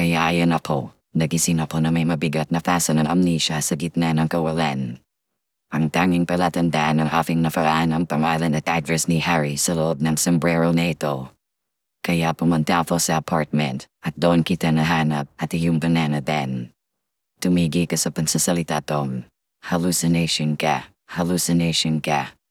Kaya ayan ako, nagising ako na may mabigat na fasa ng amnesia sa gitna ng kawalan. Ang tanging palatandaan ng aking nafaraan ang pangalan at address ni Harry sa loob ng sombrero na ito. Kaya pumunta ako sa apartment at doon kita nahanap at iyong banana din. Tumigi ka sa pansasalita Tom. Hallucination ka, hallucination ka.